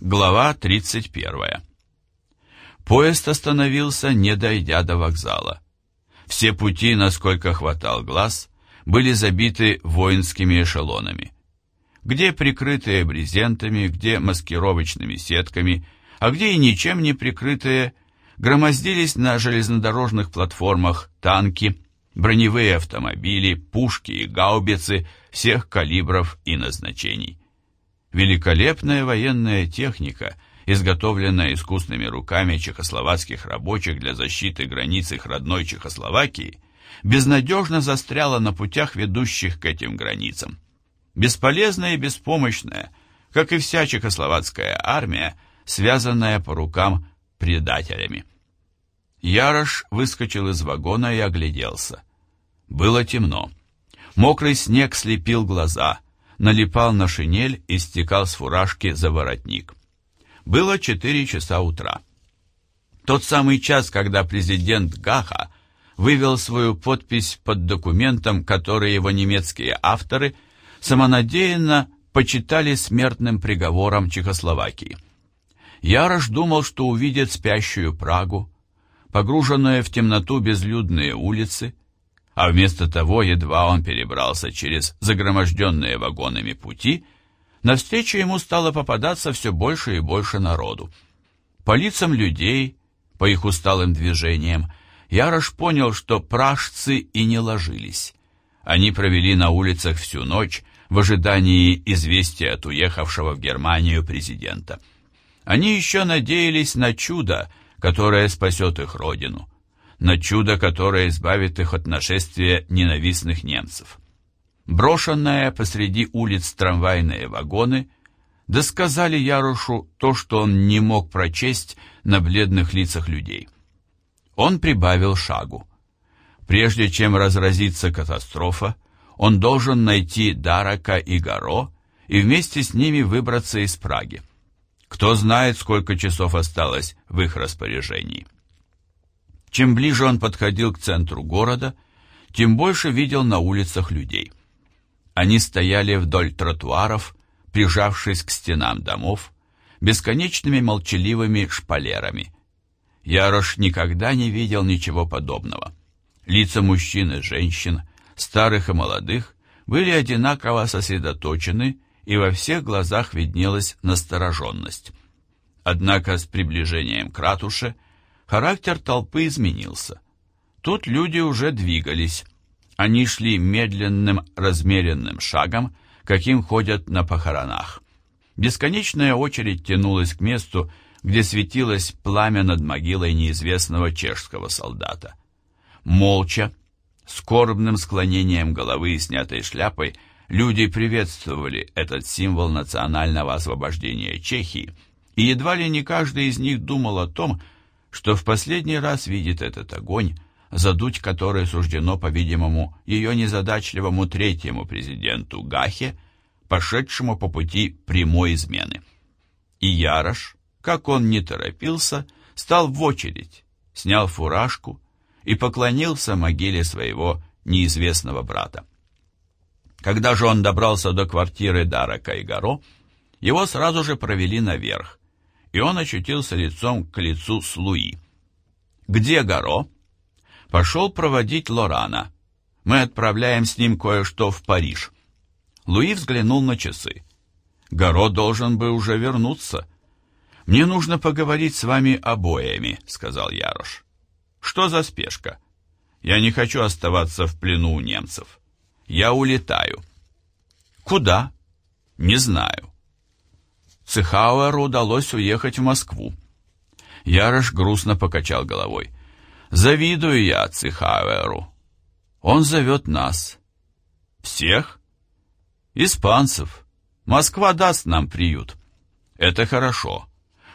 Глава 31. Поезд остановился, не дойдя до вокзала. Все пути, насколько хватал глаз, были забиты воинскими эшелонами. Где прикрытые брезентами, где маскировочными сетками, а где и ничем не прикрытые, громоздились на железнодорожных платформах танки, броневые автомобили, пушки и гаубицы всех калибров и назначений. Великолепная военная техника, изготовленная искусными руками чехословацких рабочих для защиты границ их родной Чехословакии, безнадежно застряла на путях, ведущих к этим границам. Бесполезная и беспомощная, как и вся чехословацкая армия, связанная по рукам предателями. Ярош выскочил из вагона и огляделся. Было темно. Мокрый снег слепил глаза — налипал на шинель и стекал с фуражки за воротник. Было четыре часа утра. Тот самый час, когда президент Гаха вывел свою подпись под документом, который его немецкие авторы самонадеянно почитали смертным приговором Чехословакии. Ярош думал, что увидит спящую Прагу, погруженные в темноту безлюдные улицы, а вместо того, едва он перебрался через загроможденные вагонами пути, навстречу ему стало попадаться все больше и больше народу. По лицам людей, по их усталым движениям, Ярош понял, что пражцы и не ложились. Они провели на улицах всю ночь в ожидании известия от уехавшего в Германию президента. Они еще надеялись на чудо, которое спасет их родину на чудо, которое избавит их от нашествия ненавистных немцев. Брошенные посреди улиц трамвайные вагоны досказали Ярушу то, что он не мог прочесть на бледных лицах людей. Он прибавил шагу. Прежде чем разразится катастрофа, он должен найти Дарака и Гаро и вместе с ними выбраться из Праги. Кто знает, сколько часов осталось в их распоряжении. Чем ближе он подходил к центру города, тем больше видел на улицах людей. Они стояли вдоль тротуаров, прижавшись к стенам домов, бесконечными молчаливыми шпалерами. Ярош никогда не видел ничего подобного. Лица мужчин и женщин, старых и молодых, были одинаково сосредоточены, и во всех глазах виднелась настороженность. Однако с приближением к ратуше – Характер толпы изменился. Тут люди уже двигались. Они шли медленным, размеренным шагом, каким ходят на похоронах. Бесконечная очередь тянулась к месту, где светилось пламя над могилой неизвестного чешского солдата. Молча, скорбным склонением головы и снятой шляпой, люди приветствовали этот символ национального освобождения Чехии, и едва ли не каждый из них думал о том, что в последний раз видит этот огонь, задуть который суждено, по-видимому, ее незадачливому третьему президенту Гахе, пошедшему по пути прямой измены. И Ярош, как он не торопился, стал в очередь, снял фуражку и поклонился могиле своего неизвестного брата. Когда же он добрался до квартиры Дара Кайгаро, его сразу же провели наверх, и он очутился лицом к лицу с Луи. «Где Гаро?» «Пошел проводить Лорана. Мы отправляем с ним кое-что в Париж». Луи взглянул на часы. «Гаро должен бы уже вернуться». «Мне нужно поговорить с вами обоими», — сказал Ярош. «Что за спешка? Я не хочу оставаться в плену у немцев. Я улетаю». «Куда?» «Не знаю. Цехауэру удалось уехать в Москву. Ярош грустно покачал головой. «Завидую я Цехауэру. Он зовет нас». «Всех?» «Испанцев. Москва даст нам приют». «Это хорошо.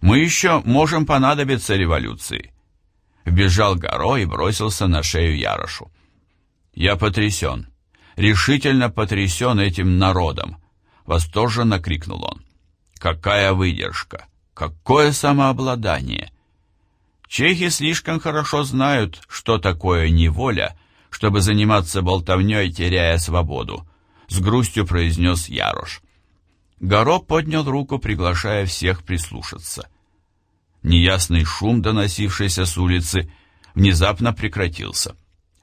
Мы еще можем понадобиться революции». Вбежал Горо и бросился на шею Ярошу. «Я потрясен, решительно потрясен этим народом!» Восторженно крикнул он. Какая выдержка! Какое самообладание! Чехи слишком хорошо знают, что такое неволя, чтобы заниматься болтовней, теряя свободу, с грустью произнес Ярош. Горо поднял руку, приглашая всех прислушаться. Неясный шум, доносившийся с улицы, внезапно прекратился.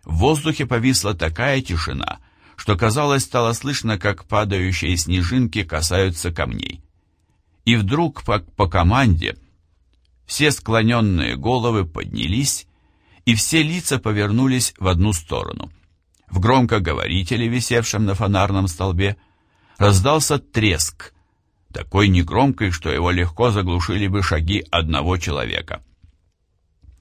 В воздухе повисла такая тишина, что, казалось, стало слышно, как падающие снежинки касаются камней. И вдруг, по, по команде, все склоненные головы поднялись, и все лица повернулись в одну сторону. В громкоговорителе, висевшем на фонарном столбе, раздался треск, такой негромкий, что его легко заглушили бы шаги одного человека.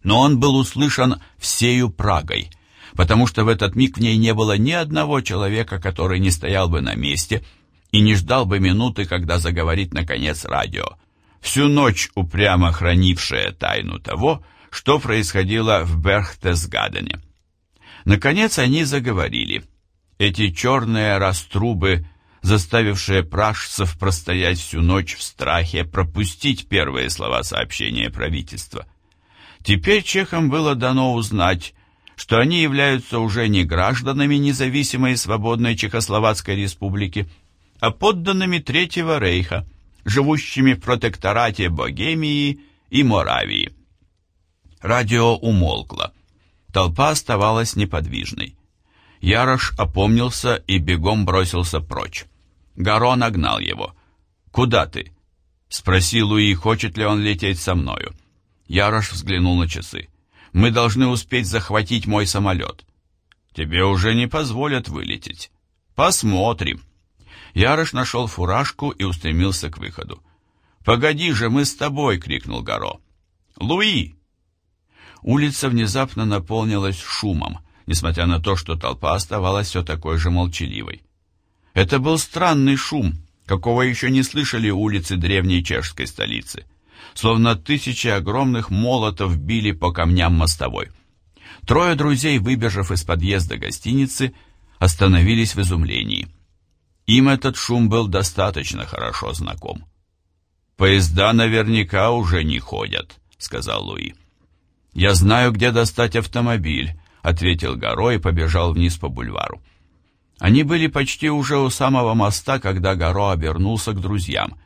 Но он был услышан всею Прагой, потому что в этот миг в ней не было ни одного человека, который не стоял бы на месте и не ждал бы минуты, когда заговорит наконец радио, всю ночь упрямо хранившее тайну того, что происходило в Берхтесгадене. Наконец они заговорили. Эти черные раструбы, заставившие пражцев простоять всю ночь в страхе, пропустить первые слова сообщения правительства. Теперь чехам было дано узнать, что они являются уже не гражданами независимой и свободной Чехословацкой республики, а подданными Третьего рейха, живущими в протекторате Богемии и Моравии. Радио умолкло. Толпа оставалась неподвижной. Ярош опомнился и бегом бросился прочь. Гаро нагнал его. «Куда ты?» Спросил Луи, хочет ли он лететь со мною. Ярош взглянул на часы. Мы должны успеть захватить мой самолет. Тебе уже не позволят вылететь. Посмотрим. Ярош нашел фуражку и устремился к выходу. «Погоди же, мы с тобой!» — крикнул Гаро. «Луи!» Улица внезапно наполнилась шумом, несмотря на то, что толпа оставалась все такой же молчаливой. Это был странный шум, какого еще не слышали улицы древней чешской столицы словно тысячи огромных молотов били по камням мостовой. Трое друзей, выбежав из подъезда гостиницы, остановились в изумлении. Им этот шум был достаточно хорошо знаком. «Поезда наверняка уже не ходят», — сказал Луи. «Я знаю, где достать автомобиль», — ответил Горо и побежал вниз по бульвару. Они были почти уже у самого моста, когда Горо обернулся к друзьям.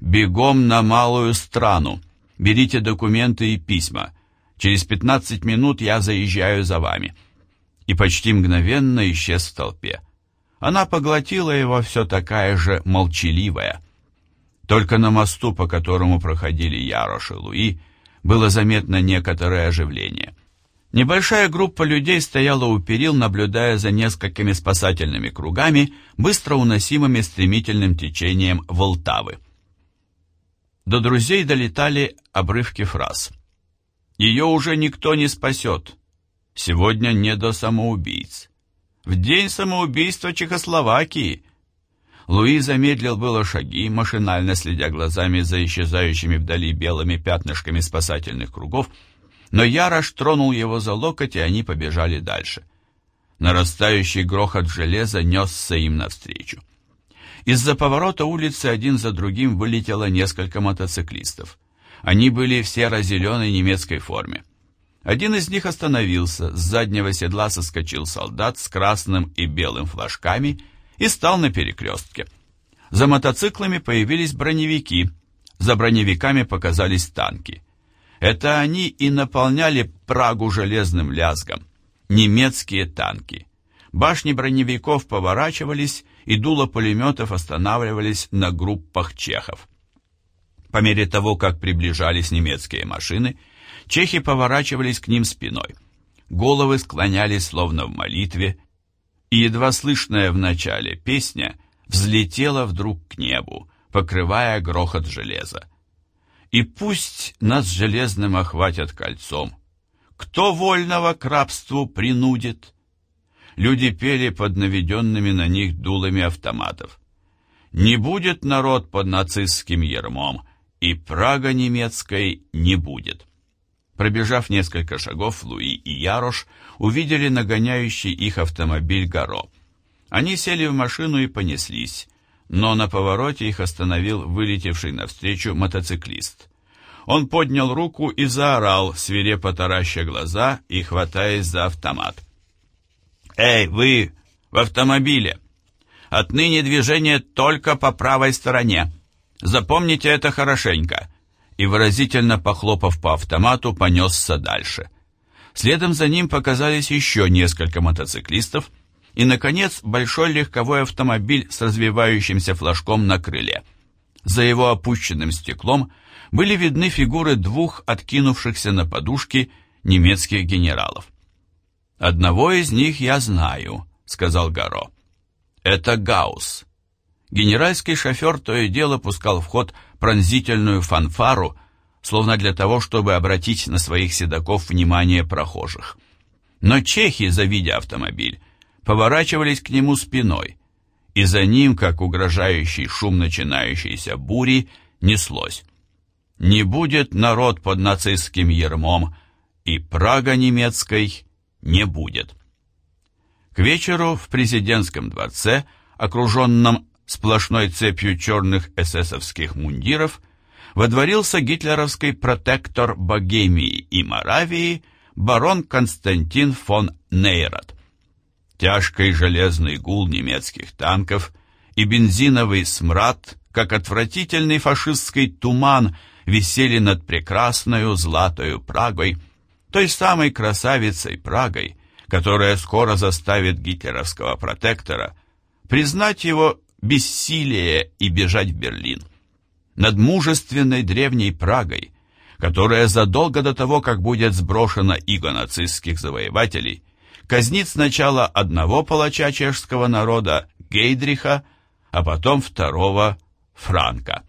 «Бегом на малую страну. Берите документы и письма. Через пятнадцать минут я заезжаю за вами». И почти мгновенно исчез в толпе. Она поглотила его все такая же молчаливая. Только на мосту, по которому проходили Ярош и Луи, было заметно некоторое оживление. Небольшая группа людей стояла у перил, наблюдая за несколькими спасательными кругами, быстро уносимыми стремительным течением Волтавы. До друзей долетали обрывки фраз. «Ее уже никто не спасет. Сегодня не до самоубийц. В день самоубийства Чехословакии». Луи замедлил было шаги, машинально следя глазами за исчезающими вдали белыми пятнышками спасательных кругов, но Ярош тронул его за локоть, и они побежали дальше. Нарастающий грохот железа несся им навстречу. Из-за поворота улицы один за другим вылетело несколько мотоциклистов. Они были в серо-зеленой немецкой форме. Один из них остановился, с заднего седла соскочил солдат с красным и белым флажками и стал на перекрестке. За мотоциклами появились броневики, за броневиками показались танки. Это они и наполняли Прагу железным лязгом. Немецкие танки. Башни броневиков поворачивались, и дула пулеметов останавливались на группах чехов. По мере того, как приближались немецкие машины, чехи поворачивались к ним спиной. Головы склонялись словно в молитве, и едва слышная в начале песня взлетела вдруг к небу, покрывая грохот железа. И пусть нас железным охватят кольцом, кто вольного к рабству принудит? люди пели под наведенными на них дулами автоматов. «Не будет народ под нацистским ермом, и Прага немецкой не будет». Пробежав несколько шагов, Луи и Ярош увидели нагоняющий их автомобиль Гаро. Они сели в машину и понеслись, но на повороте их остановил вылетевший навстречу мотоциклист. Он поднял руку и заорал, свирепо тараща глаза и хватаясь за автомат. «Эй, вы! В автомобиле!» Отныне движение только по правой стороне. Запомните это хорошенько». И выразительно похлопав по автомату, понесся дальше. Следом за ним показались еще несколько мотоциклистов, и, наконец, большой легковой автомобиль с развивающимся флажком на крыле. За его опущенным стеклом были видны фигуры двух откинувшихся на подушки немецких генералов. «Одного из них я знаю», — сказал Гаро. «Это Гаусс». Генеральский шофер то и дело пускал в ход пронзительную фанфару, словно для того, чтобы обратить на своих седаков внимание прохожих. Но чехи, завидя автомобиль, поворачивались к нему спиной, и за ним, как угрожающий шум начинающейся бури, неслось. «Не будет народ под нацистским ермом, и Прага немецкой не будет». К вечеру в президентском дворце, окруженном сплошной цепью черных эсэсовских мундиров, водворился гитлеровский протектор Богемии и Моравии барон Константин фон Нейрат. Тяжкий железный гул немецких танков и бензиновый смрад, как отвратительный фашистский туман, висели над прекрасною златою Прагой, той самой красавицей Прагой, которая скоро заставит гитлеровского протектора признать его бессилие и бежать в Берлин. Над мужественной древней Прагой, которая задолго до того, как будет сброшена иго нацистских завоевателей, казнит сначала одного палача чешского народа, Гейдриха, а потом второго, Франка.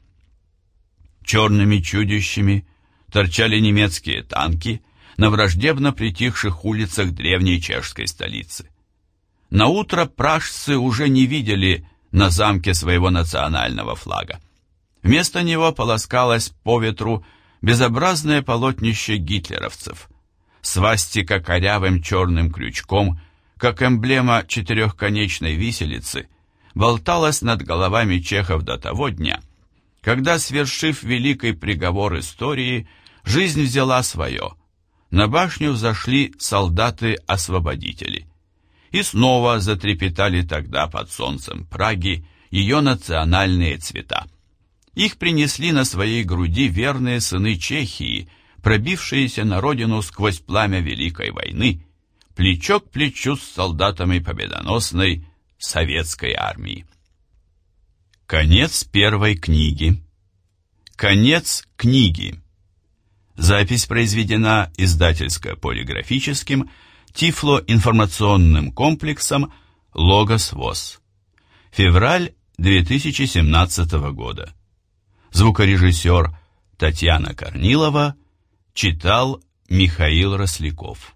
Черными чудищами торчали немецкие танки на враждебно притихших улицах древней чешской столицы. На утро пражцы уже не видели на замке своего национального флага. Вместо него полоскалось по ветру безобразное полотнище гитлеровцев – свастика корявым черным крючком, как эмблема четырехконечной виселицы, болталась над головами чехов до того дня, когда, свершив великий приговор истории, жизнь взяла свое. На башню взошли солдаты-освободители. И снова затрепетали тогда под солнцем Праги ее национальные цвета. Их принесли на своей груди верные сыны Чехии – пробившиеся на родину сквозь пламя Великой войны, плечо к плечу с солдатами победоносной советской армии. Конец первой книги. Конец книги. Запись произведена издательско-полиграфическим Тифло-информационным комплексом «Логос ВОЗ». Февраль 2017 года. Звукорежиссер Татьяна Корнилова – Читал Михаил Росляков